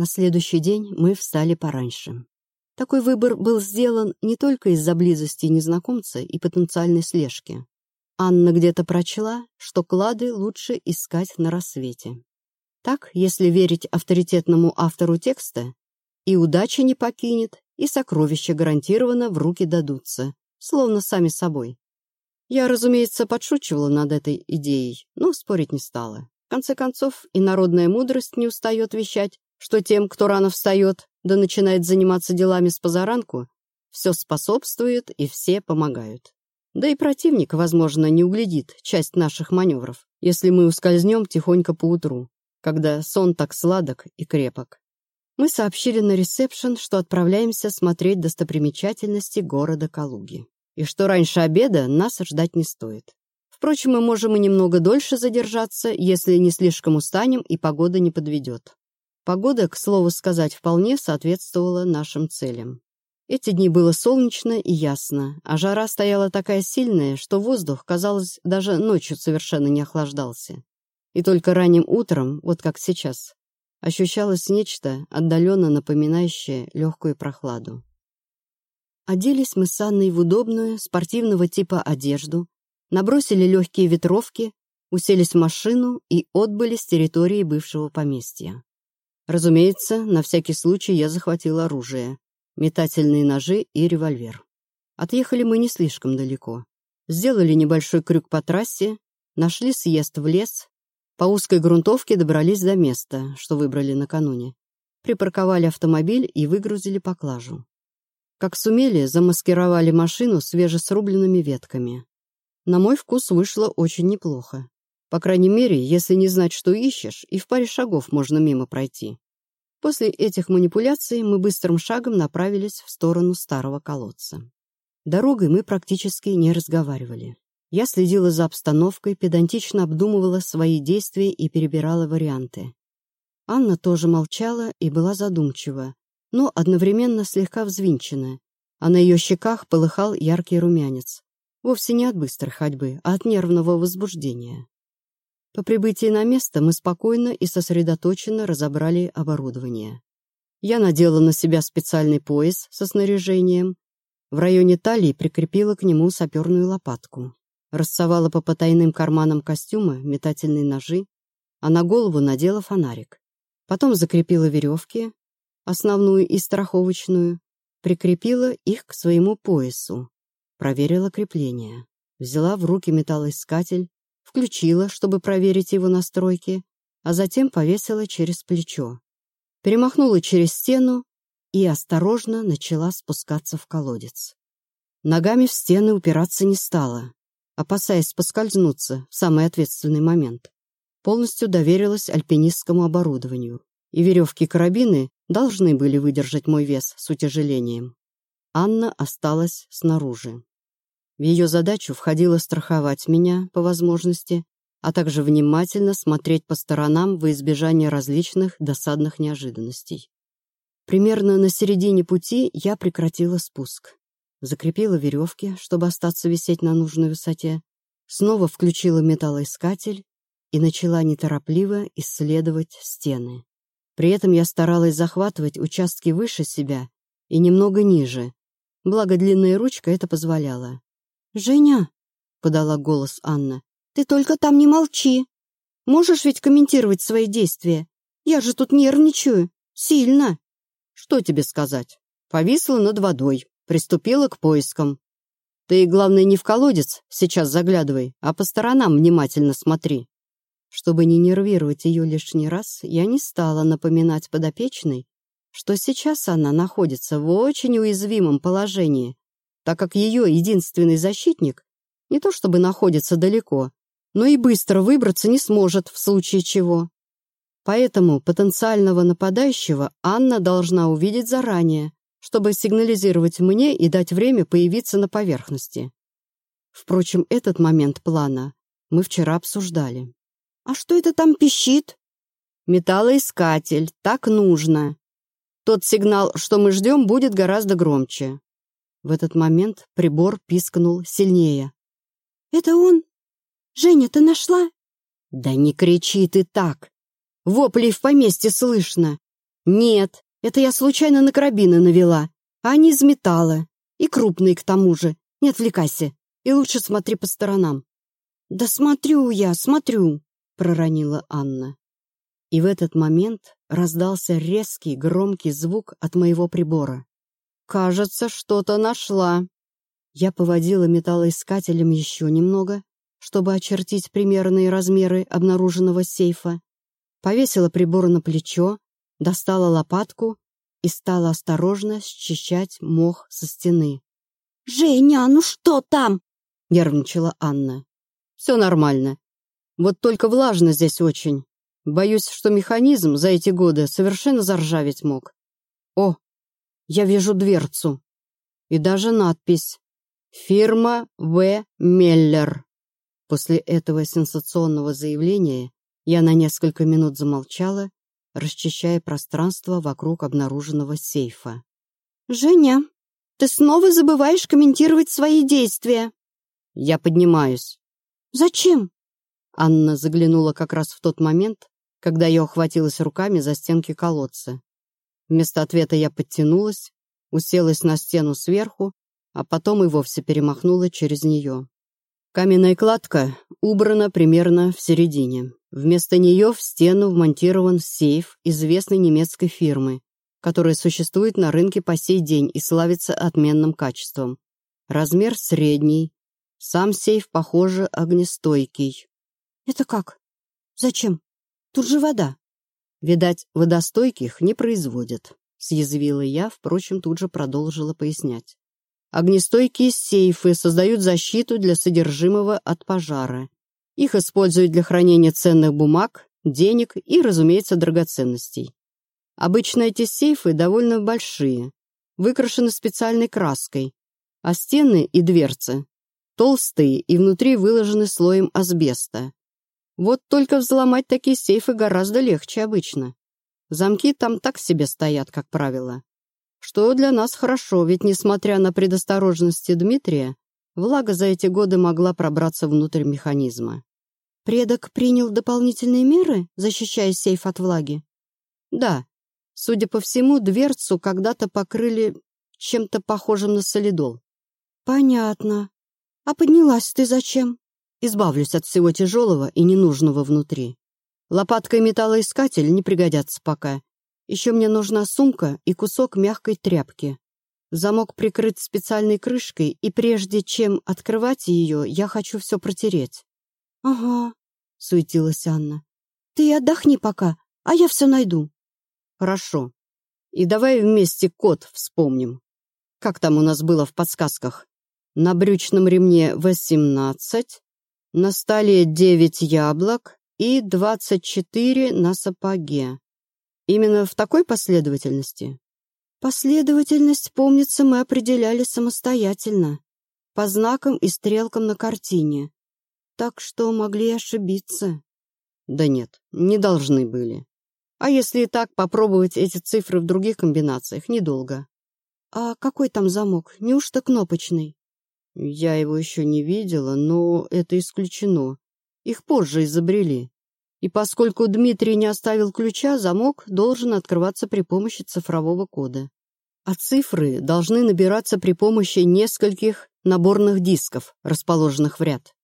На следующий день мы встали пораньше. Такой выбор был сделан не только из-за близости незнакомца и потенциальной слежки. Анна где-то прочла, что клады лучше искать на рассвете. Так, если верить авторитетному автору текста, и удача не покинет, и сокровища гарантированно в руки дадутся, словно сами собой. Я, разумеется, подшучивала над этой идеей, но спорить не стала. В конце концов, и народная мудрость не устает вещать, что тем, кто рано встает, да начинает заниматься делами с позаранку, все способствует и все помогают. Да и противник, возможно, не углядит часть наших маневров, если мы ускользнем тихонько поутру, когда сон так сладок и крепок. Мы сообщили на ресепшн, что отправляемся смотреть достопримечательности города Калуги, и что раньше обеда нас ждать не стоит. Впрочем, мы можем и немного дольше задержаться, если не слишком устанем и погода не подведет. Погода, к слову сказать, вполне соответствовала нашим целям. Эти дни было солнечно и ясно, а жара стояла такая сильная, что воздух, казалось, даже ночью совершенно не охлаждался. И только ранним утром, вот как сейчас, ощущалось нечто, отдаленно напоминающее легкую прохладу. Оделись мы с Анной в удобную, спортивного типа одежду, набросили легкие ветровки, уселись в машину и отбыли с территории бывшего поместья. Разумеется, на всякий случай я захватил оружие, метательные ножи и револьвер. Отъехали мы не слишком далеко. Сделали небольшой крюк по трассе, нашли съезд в лес, по узкой грунтовке добрались до места, что выбрали накануне. Припарковали автомобиль и выгрузили поклажу. Как сумели, замаскировали машину свежесрубленными ветками. На мой вкус вышло очень неплохо. По крайней мере, если не знать, что ищешь, и в паре шагов можно мимо пройти. После этих манипуляций мы быстрым шагом направились в сторону старого колодца. Дорогой мы практически не разговаривали. Я следила за обстановкой, педантично обдумывала свои действия и перебирала варианты. Анна тоже молчала и была задумчива, но одновременно слегка взвинчена, а на ее щеках полыхал яркий румянец. Вовсе не от быстрой ходьбы, а от нервного возбуждения. По прибытии на место мы спокойно и сосредоточенно разобрали оборудование. Я надела на себя специальный пояс со снаряжением, в районе талии прикрепила к нему саперную лопатку, рассовала по потайным карманам костюма метательные ножи, а на голову надела фонарик. Потом закрепила веревки, основную и страховочную, прикрепила их к своему поясу, проверила крепление, взяла в руки металлоискатель, включила, чтобы проверить его настройки, а затем повесила через плечо. Перемахнула через стену и осторожно начала спускаться в колодец. Ногами в стены упираться не стала, опасаясь поскользнуться в самый ответственный момент. Полностью доверилась альпинистскому оборудованию, и веревки-карабины должны были выдержать мой вес с утяжелением. Анна осталась снаружи. В ее задачу входило страховать меня, по возможности, а также внимательно смотреть по сторонам во избежание различных досадных неожиданностей. Примерно на середине пути я прекратила спуск. Закрепила веревки, чтобы остаться висеть на нужной высоте, снова включила металлоискатель и начала неторопливо исследовать стены. При этом я старалась захватывать участки выше себя и немного ниже, благо длинная ручка это позволяла. «Женя!» — подала голос Анна. «Ты только там не молчи. Можешь ведь комментировать свои действия? Я же тут нервничаю. Сильно!» «Что тебе сказать?» Повисла над водой, приступила к поискам. «Ты, главное, не в колодец сейчас заглядывай, а по сторонам внимательно смотри». Чтобы не нервировать ее лишний раз, я не стала напоминать подопечной, что сейчас она находится в очень уязвимом положении так как ее единственный защитник не то чтобы находится далеко, но и быстро выбраться не сможет в случае чего. Поэтому потенциального нападающего Анна должна увидеть заранее, чтобы сигнализировать мне и дать время появиться на поверхности. Впрочем, этот момент плана мы вчера обсуждали. «А что это там пищит?» «Металлоискатель, так нужно. Тот сигнал, что мы ждем, будет гораздо громче. В этот момент прибор пискнул сильнее. «Это он? Женя, ты нашла?» «Да не кричи ты так! Воплей в поместье слышно! «Нет, это я случайно на карабины навела, а они из металла. И крупные к тому же. Не отвлекайся. И лучше смотри по сторонам». «Да смотрю я, смотрю», — проронила Анна. И в этот момент раздался резкий, громкий звук от моего прибора. «Кажется, что-то нашла». Я поводила металлоискателем еще немного, чтобы очертить примерные размеры обнаруженного сейфа, повесила прибор на плечо, достала лопатку и стала осторожно счищать мох со стены. «Женя, ну что там?» — нервничала Анна. «Все нормально. Вот только влажно здесь очень. Боюсь, что механизм за эти годы совершенно заржаветь мог. О, я вижу дверцу. И даже надпись «Фирма В. Меллер». После этого сенсационного заявления я на несколько минут замолчала, расчищая пространство вокруг обнаруженного сейфа. «Женя, ты снова забываешь комментировать свои действия!» «Я поднимаюсь». «Зачем?» Анна заглянула как раз в тот момент, когда я ухватилась руками за стенки колодца. Вместо ответа я подтянулась, уселась на стену сверху, а потом и вовсе перемахнула через нее. Каменная кладка убрана примерно в середине. Вместо нее в стену вмонтирован сейф известной немецкой фирмы, которая существует на рынке по сей день и славится отменным качеством. Размер средний. Сам сейф, похоже, огнестойкий. «Это как? Зачем?» Тут же вода. Видать, водостойких не производят, съязвила я, впрочем, тут же продолжила пояснять. Огнестойкие сейфы создают защиту для содержимого от пожара. Их используют для хранения ценных бумаг, денег и, разумеется, драгоценностей. Обычно эти сейфы довольно большие, выкрашены специальной краской, а стены и дверцы толстые и внутри выложены слоем асбеста. Вот только взломать такие сейфы гораздо легче обычно. Замки там так себе стоят, как правило. Что для нас хорошо, ведь, несмотря на предосторожности Дмитрия, влага за эти годы могла пробраться внутрь механизма. «Предок принял дополнительные меры, защищая сейф от влаги?» «Да. Судя по всему, дверцу когда-то покрыли чем-то похожим на солидол». «Понятно. А поднялась ты зачем?» Избавлюсь от всего тяжелого и ненужного внутри. Лопатка и металлоискатель не пригодятся пока. Еще мне нужна сумка и кусок мягкой тряпки. Замок прикрыт специальной крышкой, и прежде чем открывать ее, я хочу все протереть. — Ага, — суетилась Анна. — Ты отдохни пока, а я все найду. — Хорошо. И давай вместе код вспомним. Как там у нас было в подсказках? На брючном ремне 18, на столе девять яблок и двадцать четыре на сапоге. Именно в такой последовательности? Последовательность, помнится, мы определяли самостоятельно, по знакам и стрелкам на картине. Так что могли ошибиться. Да нет, не должны были. А если и так, попробовать эти цифры в других комбинациях недолго. А какой там замок? Неужто кнопочный? Я его еще не видела, но это исключено. Их позже изобрели. И поскольку Дмитрий не оставил ключа, замок должен открываться при помощи цифрового кода. А цифры должны набираться при помощи нескольких наборных дисков, расположенных в ряд.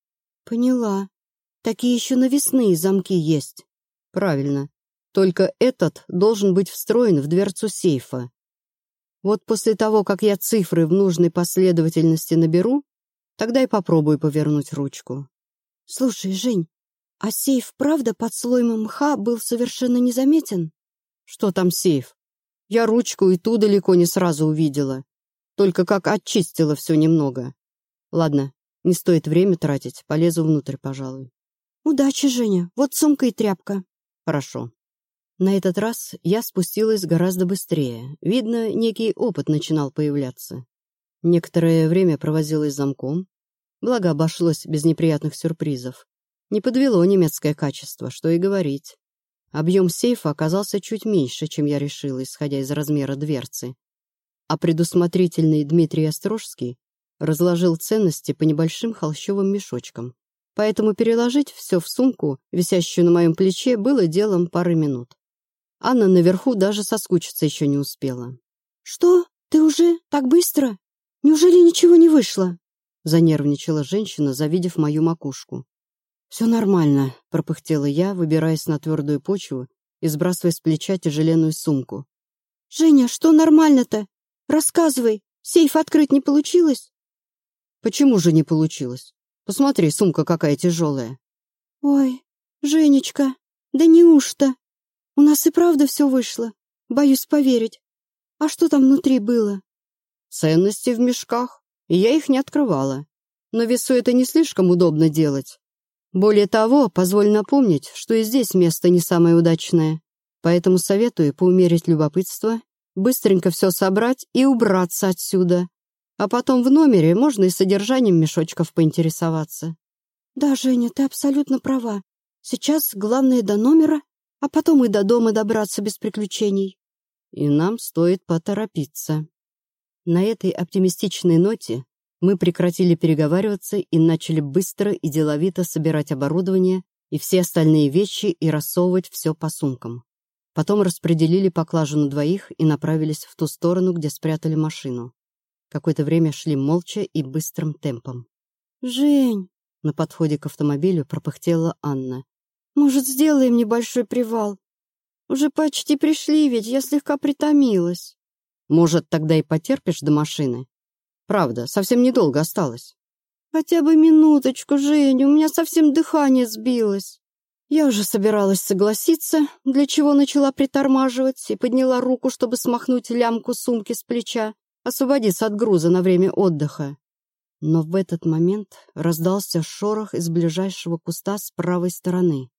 Поняла. Такие еще навесные замки есть. Правильно. Только этот должен быть встроен в дверцу сейфа. Вот после того, как я цифры в нужной последовательности наберу, тогда и попробую повернуть ручку. Слушай, Жень, а сейф правда под слоем мха был совершенно незаметен? Что там сейф? Я ручку и ту далеко не сразу увидела. Только как очистила все немного. Ладно, не стоит время тратить, полезу внутрь, пожалуй. Удачи, Женя. Вот сумка и тряпка. Хорошо. На этот раз я спустилась гораздо быстрее. Видно, некий опыт начинал появляться. Некоторое время провозилась замком. Благо, обошлось без неприятных сюрпризов. Не подвело немецкое качество, что и говорить. Объем сейфа оказался чуть меньше, чем я решила, исходя из размера дверцы. А предусмотрительный Дмитрий Острожский разложил ценности по небольшим холщовым мешочкам. Поэтому переложить все в сумку, висящую на моем плече, было делом пары минут. Анна наверху даже соскучиться еще не успела. «Что? Ты уже? Так быстро? Неужели ничего не вышло?» Занервничала женщина, завидев мою макушку. «Все нормально», — пропыхтела я, выбираясь на твердую почву и сбрасывая с плеча тяжеленную сумку. «Женя, что нормально-то? Рассказывай, сейф открыть не получилось?» «Почему же не получилось? Посмотри, сумка какая тяжелая». «Ой, Женечка, да неужто? У нас и правда все вышло. Боюсь поверить. А что там внутри было?» «Ценности в мешках, и я их не открывала. Но весу это не слишком удобно делать. Более того, позволь напомнить, что и здесь место не самое удачное. Поэтому советую поумерить любопытство, быстренько все собрать и убраться отсюда. А потом в номере можно и содержанием мешочков поинтересоваться. Да, Женя, ты абсолютно права. Сейчас главное до номера, а потом и до дома добраться без приключений. И нам стоит поторопиться. На этой оптимистичной ноте мы прекратили переговариваться и начали быстро и деловито собирать оборудование и все остальные вещи и рассовывать все по сумкам. Потом распределили поклажу на двоих и направились в ту сторону, где спрятали машину. Какое-то время шли молча и быстрым темпом. «Жень!» — на подходе к автомобилю пропыхтела Анна. «Может, сделаем небольшой привал? Уже почти пришли, ведь я слегка притомилась». «Может, тогда и потерпишь до машины? Правда, совсем недолго осталось». «Хотя бы минуточку, Женя, у меня совсем дыхание сбилось». Я уже собиралась согласиться, для чего начала притормаживать и подняла руку, чтобы смахнуть лямку сумки с плеча, освободиться от груза на время отдыха. Но в этот момент раздался шорох из ближайшего куста с правой стороны.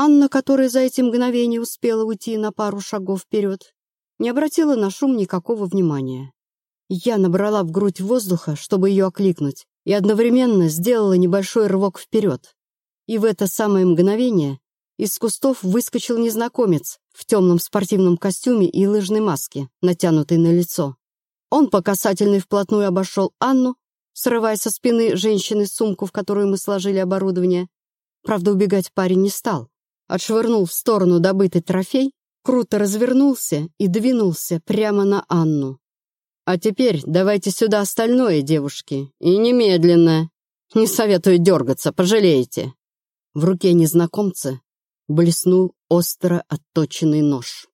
Анна, которая за эти мгновения успела уйти на пару шагов вперед, не обратила на шум никакого внимания. Я набрала в грудь воздуха, чтобы ее окликнуть, и одновременно сделала небольшой рывок вперед. И в это самое мгновение из кустов выскочил незнакомец в темном спортивном костюме и лыжной маске, натянутой на лицо. Он по касательной вплотную обошел Анну, срывая со спины женщины сумку, в которую мы сложили оборудование. Правда, убегать парень не стал. Отшвырнул в сторону добытый трофей, круто развернулся и двинулся прямо на Анну. «А теперь давайте сюда остальное, девушки, и немедленно. Не советую дергаться, пожалеете». В руке незнакомца блеснул остро отточенный нож.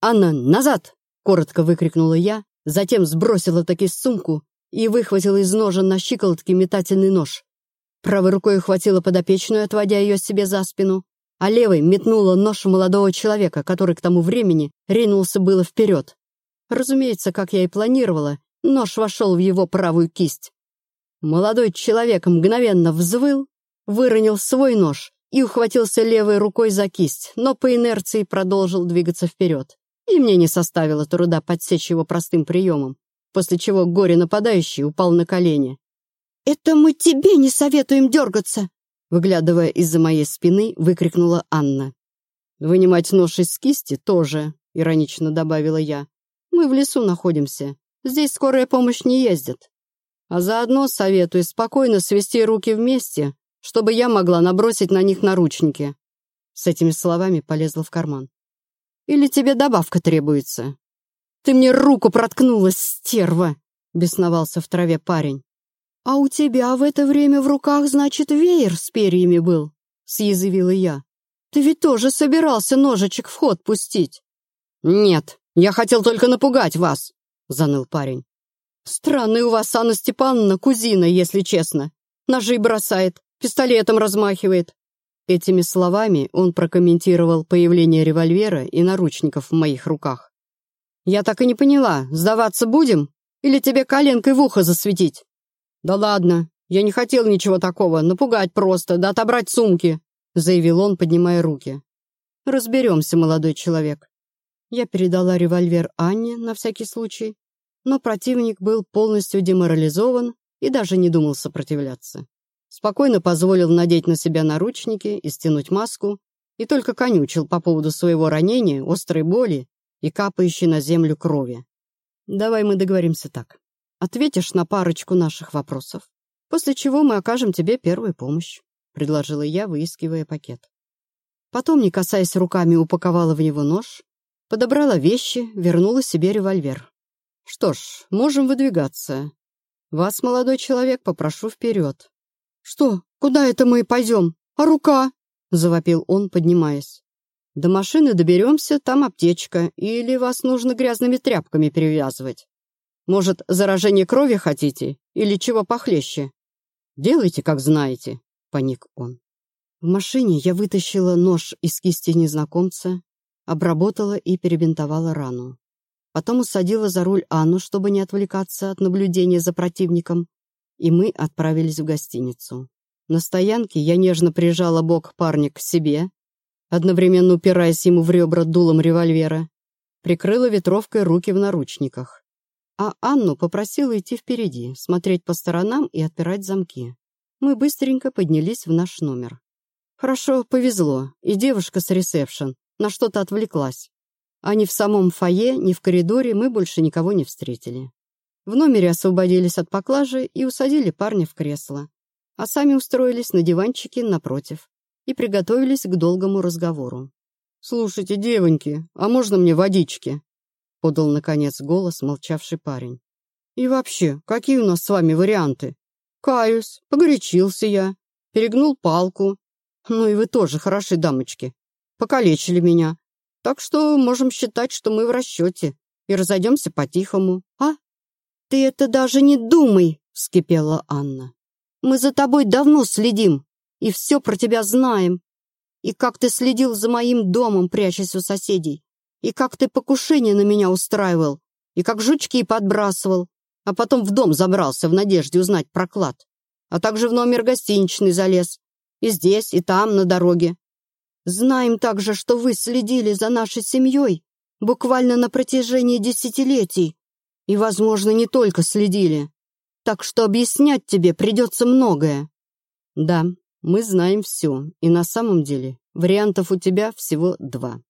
«Анна, назад!» — коротко выкрикнула я, затем сбросила таки сумку и выхватила из ножа на щиколотке метательный нож. Правой рукой ухватила подопечную, отводя ее себе за спину, а левой метнула нож молодого человека, который к тому времени ринулся было вперед. Разумеется, как я и планировала, нож вошел в его правую кисть. Молодой человек мгновенно взвыл, выронил свой нож и ухватился левой рукой за кисть, но по инерции продолжил двигаться вперед. И мне не составило труда подсечь его простым приемом, после чего горе-нападающий упал на колени. «Это мы тебе не советуем дергаться!» Выглядывая из-за моей спины, выкрикнула Анна. «Вынимать нож из кисти тоже», — иронично добавила я. «Мы в лесу находимся. Здесь скорая помощь не ездит. А заодно советую спокойно свести руки вместе чтобы я могла набросить на них наручники. С этими словами полезла в карман. Или тебе добавка требуется? Ты мне руку проткнула, стерва! Бесновался в траве парень. А у тебя в это время в руках, значит, веер с перьями был, съязвила я. Ты ведь тоже собирался ножичек в ход пустить. Нет, я хотел только напугать вас, заныл парень. Странный у вас, Анна Степановна, кузина, если честно. Ножи бросает, пистолетом размахивает». Этими словами он прокомментировал появление револьвера и наручников в моих руках. «Я так и не поняла, сдаваться будем? Или тебе коленкой в ухо засветить?» «Да ладно, я не хотел ничего такого, напугать просто, да отобрать сумки», заявил он, поднимая руки. «Разберемся, молодой человек». Я передала револьвер Анне на всякий случай, но противник был полностью деморализован и даже не думал сопротивляться. Спокойно позволил надеть на себя наручники и стянуть маску, и только конючил по поводу своего ранения, острой боли и капающей на землю крови. Давай мы договоримся так. Ответишь на парочку наших вопросов, после чего мы окажем тебе первую помощь, предложила я, выискивая пакет. Потом, не касаясь руками, упаковала в него нож, подобрала вещи, вернула себе револьвер. «Что ж, можем выдвигаться. Вас, молодой человек, попрошу вперед». «Что? Куда это мы пойдем? А рука?» — завопил он, поднимаясь. «До машины доберемся, там аптечка, или вас нужно грязными тряпками перевязывать. Может, заражение крови хотите, или чего похлеще? Делайте, как знаете», — паник он. В машине я вытащила нож из кисти незнакомца, обработала и перебинтовала рану. Потом усадила за руль Анну, чтобы не отвлекаться от наблюдения за противником, и мы отправились в гостиницу. На стоянке я нежно прижала бок парня к себе, одновременно упираясь ему в ребра дулом револьвера, прикрыла ветровкой руки в наручниках. А Анну попросила идти впереди, смотреть по сторонам и отпирать замки. Мы быстренько поднялись в наш номер. Хорошо, повезло, и девушка с ресепшн на что-то отвлеклась а ни в самом фойе, ни в коридоре мы больше никого не встретили. В номере освободились от поклажи и усадили парня в кресло, а сами устроились на диванчике напротив и приготовились к долгому разговору. «Слушайте, девоньки, а можно мне водички?» — подал, наконец, голос молчавший парень. «И вообще, какие у нас с вами варианты? Каюсь, погорячился я, перегнул палку. Ну и вы тоже хороши, дамочки. Покалечили меня, так что можем считать, что мы в расчете и разойдемся по-тихому, а?» «Ты это даже не думай!» — вскипела Анна. «Мы за тобой давно следим и все про тебя знаем. И как ты следил за моим домом, прячась у соседей, и как ты покушение на меня устраивал, и как жучки подбрасывал, а потом в дом забрался в надежде узнать проклад, а также в номер гостиничный залез, и здесь, и там, на дороге. Знаем также, что вы следили за нашей семьей буквально на протяжении десятилетий. И, возможно, не только следили. Так что объяснять тебе придется многое. Да, мы знаем все. И на самом деле вариантов у тебя всего два.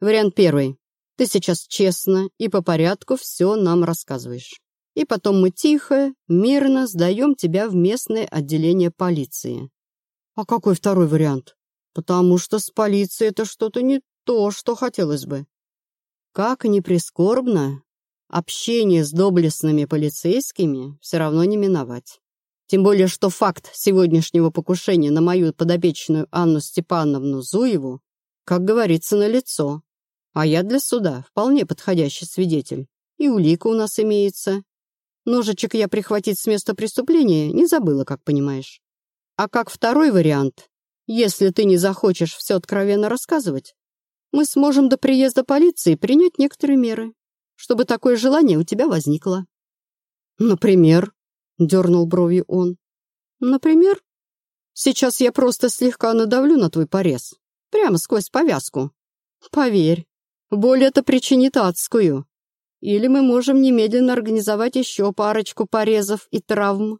Вариант первый. Ты сейчас честно и по порядку все нам рассказываешь. И потом мы тихо, мирно сдаем тебя в местное отделение полиции. А какой второй вариант? потому что с полицией это что-то не то, что хотелось бы. Как ни прискорбно, общение с доблестными полицейскими все равно не миновать. Тем более, что факт сегодняшнего покушения на мою подопечную Анну Степановну Зуеву, как говорится, на лицо. А я для суда вполне подходящий свидетель. И улика у нас имеется. Ножичек я прихватить с места преступления не забыла, как понимаешь. А как второй вариант, если ты не захочешь все откровенно рассказывать, мы сможем до приезда полиции принять некоторые меры, чтобы такое желание у тебя возникло. Например, дернул бровью он. Например, сейчас я просто слегка надавлю на твой порез, прямо сквозь повязку. Поверь, боль это причинит адскую. Или мы можем немедленно организовать еще парочку порезов и травм.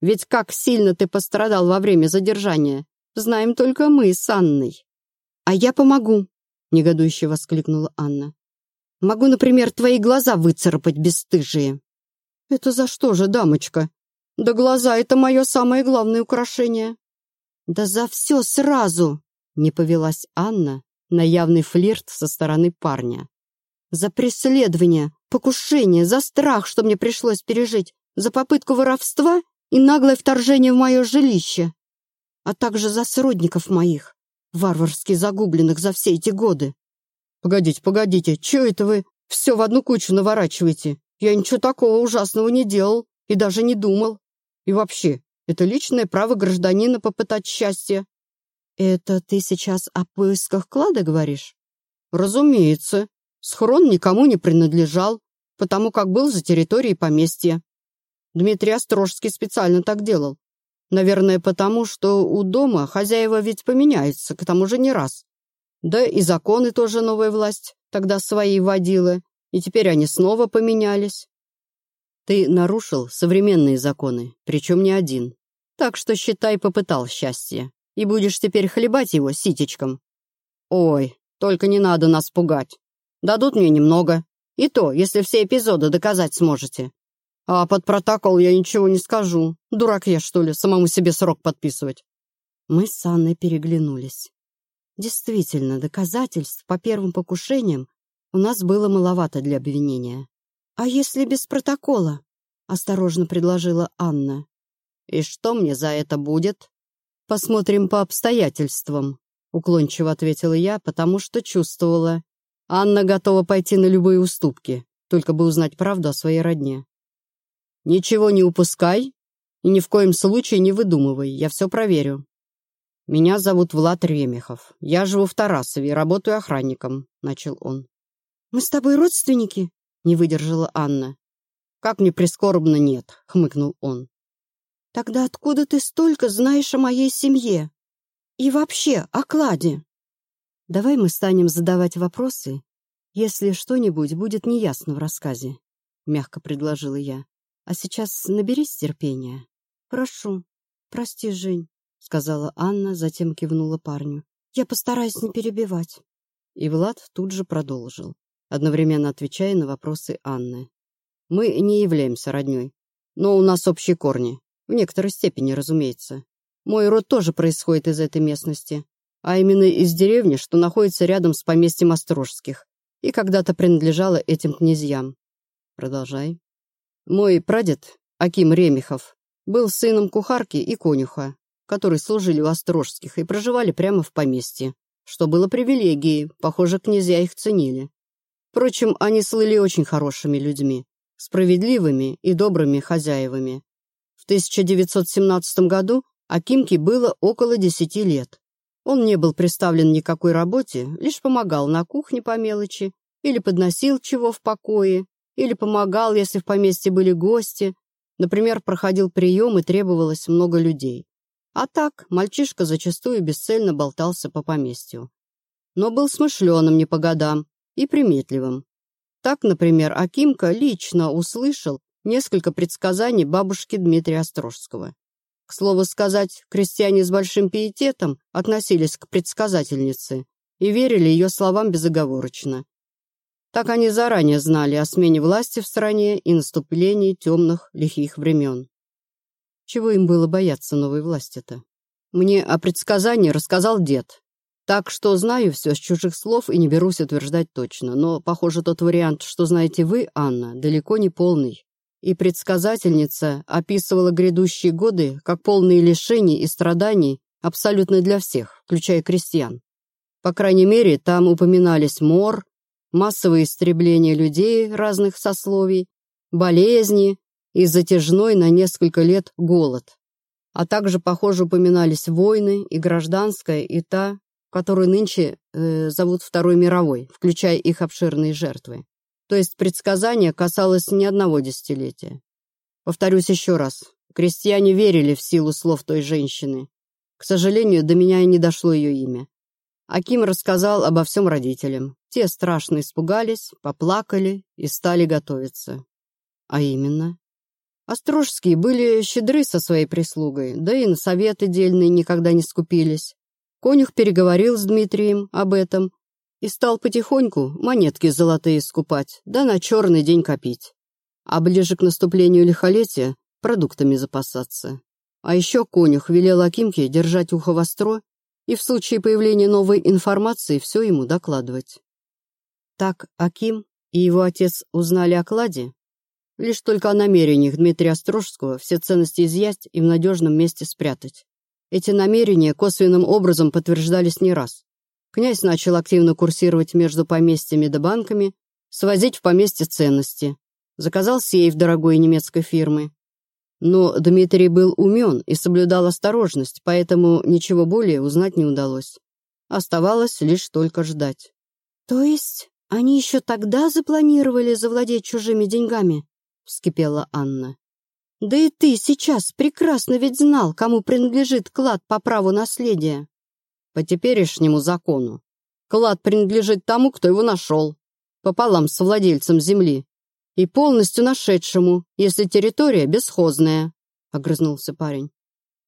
Ведь как сильно ты пострадал во время задержания, знаем только мы с Анной». «А я помогу», — негодующе воскликнула Анна. «Могу, например, твои глаза выцарапать бесстыжие». «Это за что же, дамочка? Да глаза — это мое самое главное украшение». «Да за все сразу!» — не повелась Анна на явный флирт со стороны парня. «За преследование, покушение, за страх, что мне пришлось пережить, за попытку воровства и наглое вторжение в мое жилище а также за сродников моих, варварски загубленных за все эти годы. Погодите, погодите, что это вы все в одну кучу наворачиваете? Я ничего такого ужасного не делал и даже не думал. И вообще, это личное право гражданина попытать счастье. Это ты сейчас о поисках клада говоришь? Разумеется. Схрон никому не принадлежал, потому как был за территорией поместья. Дмитрий Острожский специально так делал, Наверное, потому что у дома хозяева ведь поменяются, к тому же не раз. Да и законы тоже новая власть тогда свои вводила, и теперь они снова поменялись. Ты нарушил современные законы, причем не один. Так что, считай, попытал счастье. И будешь теперь хлебать его ситечком. Ой, только не надо нас пугать. Дадут мне немного. И то, если все эпизоды доказать сможете. А под протокол я ничего не скажу. Дурак я, что ли, самому себе срок подписывать?» Мы с Анной переглянулись. Действительно, доказательств по первым покушениям у нас было маловато для обвинения. «А если без протокола?» — осторожно предложила Анна. «И что мне за это будет?» «Посмотрим по обстоятельствам», — уклончиво ответила я, потому что чувствовала. Анна готова пойти на любые уступки, только бы узнать правду о своей родне. «Ничего не упускай и ни в коем случае не выдумывай, я все проверю. Меня зовут Влад Ремехов. Я живу в Тарасове и работаю охранником», — начал он. «Мы с тобой родственники?» — не выдержала Анна. «Как мне прискорбно нет», — хмыкнул он. «Тогда откуда ты столько знаешь о моей семье? И вообще о кладе?» «Давай мы станем задавать вопросы, если что-нибудь будет неясно в рассказе», — мягко предложила я. «А сейчас наберись терпения». «Прошу. Прости, Жень», — сказала Анна, затем кивнула парню. «Я постараюсь не перебивать». И Влад тут же продолжил, одновременно отвечая на вопросы Анны. «Мы не являемся роднёй, но у нас общие корни. В некоторой степени, разумеется. Мой род тоже происходит из этой местности, а именно из деревни, что находится рядом с поместьем Острожских и когда-то принадлежала этим князьям. Продолжай. Мой прадед, Аким Ремехов, был сыном кухарки и конюха, которые служили у Острожских и проживали прямо в поместье, что было привилегией, похоже, князья их ценили. Впрочем, они слыли очень хорошими людьми, справедливыми и добрыми хозяевами, в 1917 году Акимке было около 10 лет. Он не был представлен никакой работе, лишь помогал на кухне по мелочи, или подносил чего в покое, или помогал, если в поместье были гости. Например, проходил прием и требовалось много людей. А так, мальчишка зачастую бесцельно болтался по поместью. Но был смышленым не по годам и приметливым. Так, например, Акимка лично услышал, несколько предсказаний бабушки Дмитрия Острожского. К слову сказать, крестьяне с большим пиететом относились к предсказательнице и верили ее словам безоговорочно. Так они заранее знали о смене власти в стране и наступлении темных, лихих времен. Чего им было бояться новой власти-то? Мне о предсказании рассказал дед. Так что знаю все с чужих слов и не берусь утверждать точно, но, похоже, тот вариант, что знаете вы, Анна, далеко не полный и предсказательница описывала грядущие годы как полные лишений и страданий абсолютно для всех, включая крестьян. По крайней мере, там упоминались мор, массовое истребление людей разных сословий, болезни и затяжной на несколько лет голод. А также, похоже, упоминались войны и гражданская, и та, которую нынче э, зовут Второй мировой, включая их обширные жертвы. То есть предсказание касалось не одного десятилетия. Повторюсь еще раз. Крестьяне верили в силу слов той женщины. К сожалению, до меня и не дошло ее имя. Аким рассказал обо всем родителям. Те страшно испугались, поплакали и стали готовиться. А именно? Острожские были щедры со своей прислугой, да и на советы дельные никогда не скупились. Конюх переговорил с Дмитрием об этом и стал потихоньку монетки золотые скупать, да на черный день копить. А ближе к наступлению лихолетия продуктами запасаться. А еще конюх велел Акимке держать ухо востро и в случае появления новой информации все ему докладывать. Так Аким и его отец узнали о кладе, лишь только о намерениях Дмитрия Острожского все ценности изъять и в надежном месте спрятать. Эти намерения косвенным образом подтверждались не раз. Князь начал активно курсировать между поместьями да банками, свозить в поместье ценности. Заказал сейф дорогой немецкой фирмы. Но Дмитрий был умен и соблюдал осторожность, поэтому ничего более узнать не удалось. Оставалось лишь только ждать. «То есть они еще тогда запланировали завладеть чужими деньгами?» — вскипела Анна. «Да и ты сейчас прекрасно ведь знал, кому принадлежит клад по праву наследия». По теперешнему закону клад принадлежит тому, кто его нашел, пополам с владельцем земли, и полностью нашедшему, если территория бесхозная, — огрызнулся парень.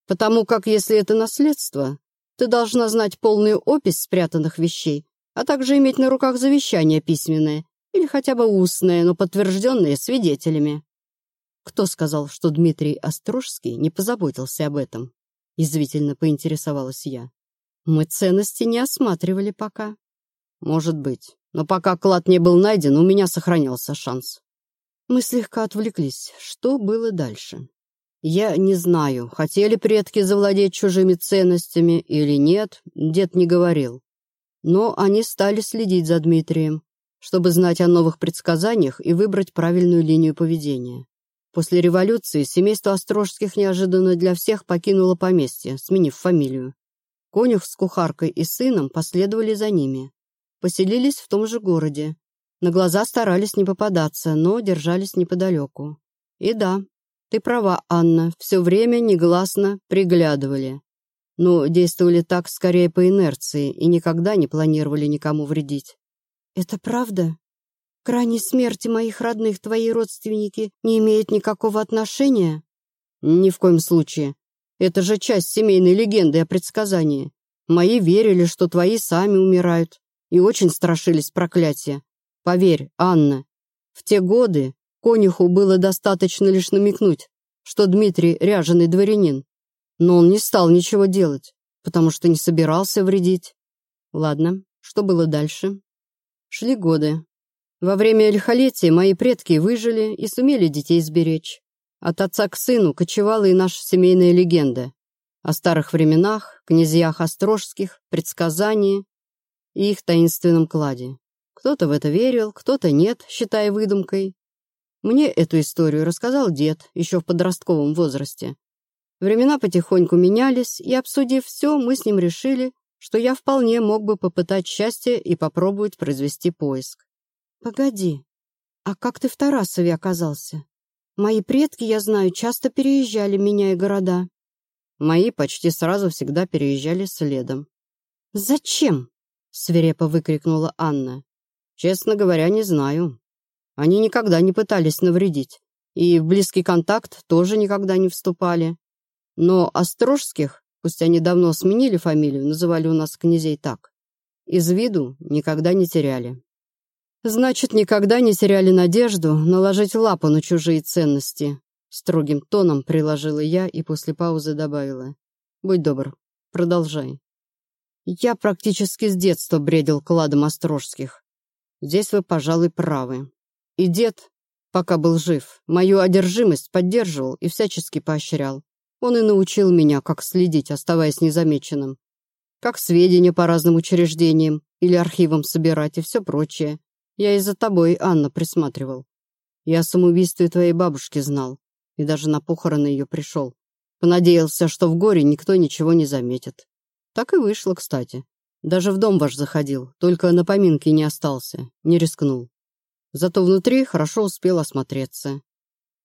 Потому как, если это наследство, ты должна знать полную опись спрятанных вещей, а также иметь на руках завещание письменное или хотя бы устное, но подтвержденное свидетелями. Кто сказал, что Дмитрий Острожский не позаботился об этом? Язвительно поинтересовалась я. Мы ценности не осматривали пока. Может быть. Но пока клад не был найден, у меня сохранялся шанс. Мы слегка отвлеклись. Что было дальше? Я не знаю, хотели предки завладеть чужими ценностями или нет, дед не говорил. Но они стали следить за Дмитрием, чтобы знать о новых предсказаниях и выбрать правильную линию поведения. После революции семейство Острожских неожиданно для всех покинуло поместье, сменив фамилию. Конюх с кухаркой и сыном последовали за ними. Поселились в том же городе. На глаза старались не попадаться, но держались неподалеку. И да, ты права, Анна, все время негласно приглядывали. Но действовали так скорее по инерции и никогда не планировали никому вредить. Это правда? К ранней смерти моих родных твои родственники не имеют никакого отношения? Ни в коем случае. Это же часть семейной легенды о предсказании. Мои верили, что твои сами умирают, и очень страшились проклятия. Поверь, Анна, в те годы конюху было достаточно лишь намекнуть, что Дмитрий ряженый дворянин. Но он не стал ничего делать, потому что не собирался вредить. Ладно, что было дальше? Шли годы. Во время лихолетия мои предки выжили и сумели детей сберечь. От отца к сыну кочевала и наша семейная легенда о старых временах, князьях Острожских, предсказании и их таинственном кладе. Кто-то в это верил, кто-то нет, считая выдумкой. Мне эту историю рассказал дед еще в подростковом возрасте. Времена потихоньку менялись, и, обсудив все, мы с ним решили, что я вполне мог бы попытать счастье и попробовать произвести поиск. «Погоди, а как ты в Тарасове оказался? Мои предки, я знаю, часто переезжали, меняя города». Мои почти сразу всегда переезжали следом. «Зачем?» — свирепо выкрикнула Анна. «Честно говоря, не знаю. Они никогда не пытались навредить, и в близкий контакт тоже никогда не вступали. Но Острожских, пусть они давно сменили фамилию, называли у нас князей так, из виду никогда не теряли. Значит, никогда не теряли надежду наложить лапу на чужие ценности. Строгим тоном приложила я и после паузы добавила. Будь добр, продолжай. Я практически с детства бредил кладом Острожских. Здесь вы, пожалуй, правы. И дед, пока был жив, мою одержимость поддерживал и всячески поощрял. Он и научил меня, как следить, оставаясь незамеченным. Как сведения по разным учреждениям или архивам собирать и все прочее. Я и за тобой, Анна, присматривал. Я о самоубийстве твоей бабушки знал, и даже на похороны ее пришел. Понадеялся, что в горе никто ничего не заметит. Так и вышло, кстати. Даже в дом ваш заходил, только на поминке не остался, не рискнул. Зато внутри хорошо успел осмотреться.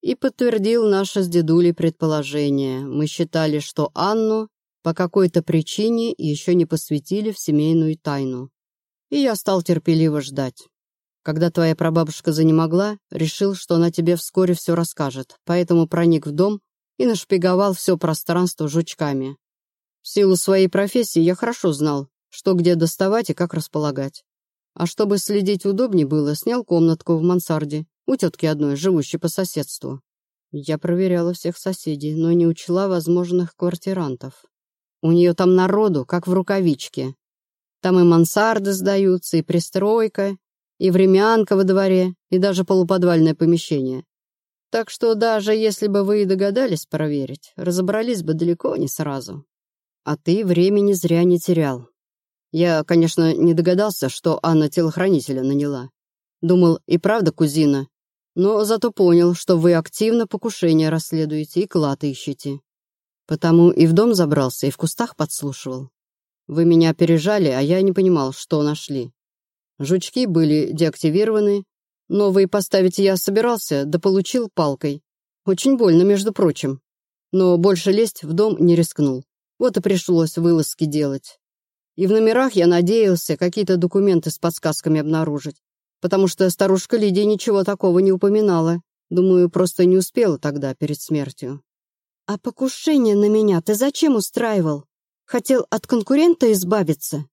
И подтвердил наше с дедулей предположение. Мы считали, что Анну по какой-то причине еще не посвятили в семейную тайну. И я стал терпеливо ждать. Когда твоя прабабушка занемогла, решил, что она тебе вскоре все расскажет, поэтому проник в дом и нашпиговал все пространство жучками. В силу своей профессии я хорошо знал, что где доставать и как располагать. А чтобы следить удобнее было, снял комнатку в мансарде, у тетки одной, живущей по соседству. Я проверяла всех соседей, но не учла возможных квартирантов. У нее там народу, как в рукавичке. Там и мансарды сдаются, и пристройка, и времянка во дворе, и даже полуподвальное помещение. Так что даже если бы вы и догадались проверить, разобрались бы далеко не сразу. А ты времени зря не терял. Я, конечно, не догадался, что Анна телохранителя наняла. Думал, и правда кузина. Но зато понял, что вы активно покушение расследуете и клад ищете. Потому и в дом забрался, и в кустах подслушивал. Вы меня опережали, а я не понимал, что нашли. Жучки были деактивированы. Новые поставить я собирался, да получил палкой. Очень больно, между прочим. Но больше лезть в дом не рискнул. Вот и пришлось вылазки делать. И в номерах я надеялся какие-то документы с подсказками обнаружить, потому что старушка Лидия ничего такого не упоминала. Думаю, просто не успела тогда, перед смертью. «А покушение на меня ты зачем устраивал? Хотел от конкурента избавиться?»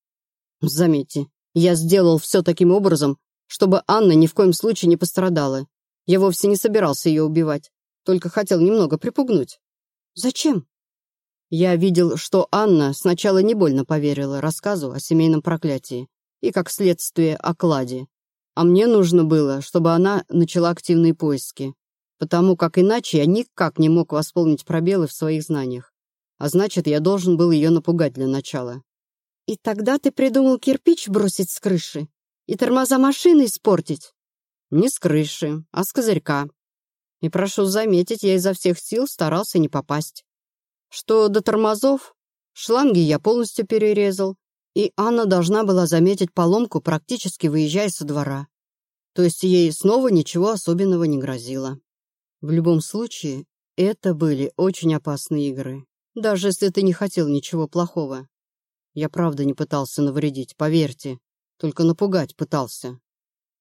«Заметьте, я сделал все таким образом, чтобы Анна ни в коем случае не пострадала. Я вовсе не собирался ее убивать, только хотел немного припугнуть. Зачем? Я видел, что Анна сначала не больно поверила рассказу о семейном проклятии и, как следствие, о кладе. А мне нужно было, чтобы она начала активные поиски, потому как иначе я никак не мог восполнить пробелы в своих знаниях. А значит, я должен был ее напугать для начала. «И тогда ты придумал кирпич бросить с крыши и тормоза машины испортить?» «Не с крыши, а с козырька. И прошу заметить, я изо всех сил старался не попасть. Что до тормозов, шланги я полностью перерезал, и Анна должна была заметить поломку, практически выезжая со двора. То есть ей снова ничего особенного не грозило. В любом случае, это были очень опасные игры, даже если ты не хотел ничего плохого. Я правда не пытался навредить, поверьте, только напугать пытался.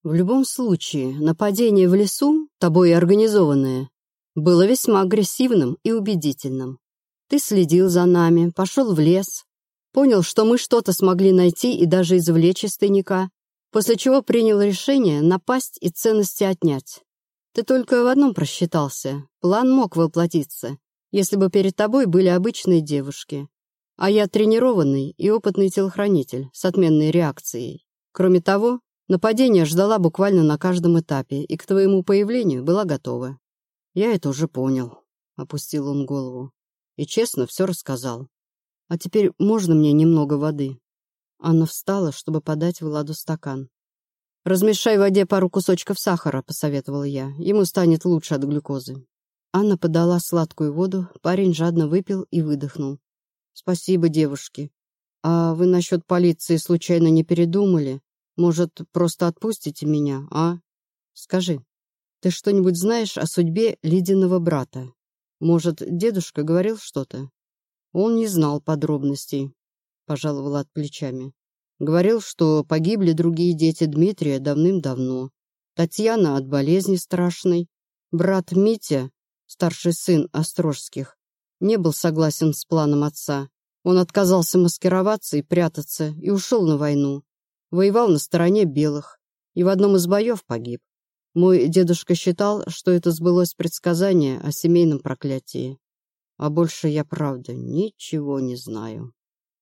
В любом случае, нападение в лесу, тобой организованное, было весьма агрессивным и убедительным. Ты следил за нами, пошел в лес, понял, что мы что-то смогли найти и даже извлечь из тайника, после чего принял решение напасть и ценности отнять. Ты только в одном просчитался. План мог воплотиться, если бы перед тобой были обычные девушки. А я тренированный и опытный телохранитель с отменной реакцией. Кроме того, Нападение ждала буквально на каждом этапе, и к твоему появлению была готова. Я это уже понял, — опустил он голову. И честно все рассказал. А теперь можно мне немного воды? Анна встала, чтобы подать Владу стакан. «Размешай в воде пару кусочков сахара», — посоветовала я. «Ему станет лучше от глюкозы». Анна подала сладкую воду, парень жадно выпил и выдохнул. «Спасибо, девушки. А вы насчет полиции случайно не передумали? Может, просто отпустите меня, а? Скажи, ты что-нибудь знаешь о судьбе Лидиного брата? Может, дедушка говорил что-то? Он не знал подробностей, пожаловал от плечами. Говорил, что погибли другие дети Дмитрия давным-давно. Татьяна от болезни страшной. Брат Митя, старший сын Острожских, не был согласен с планом отца. Он отказался маскироваться и прятаться и ушел на войну. Воевал на стороне белых и в одном из боев погиб. Мой дедушка считал, что это сбылось предсказание о семейном проклятии. А больше я, правда, ничего не знаю.